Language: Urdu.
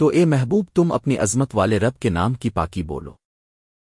تو اے محبوب تم اپنی عظمت والے رب کے نام کی پاکی بولو۔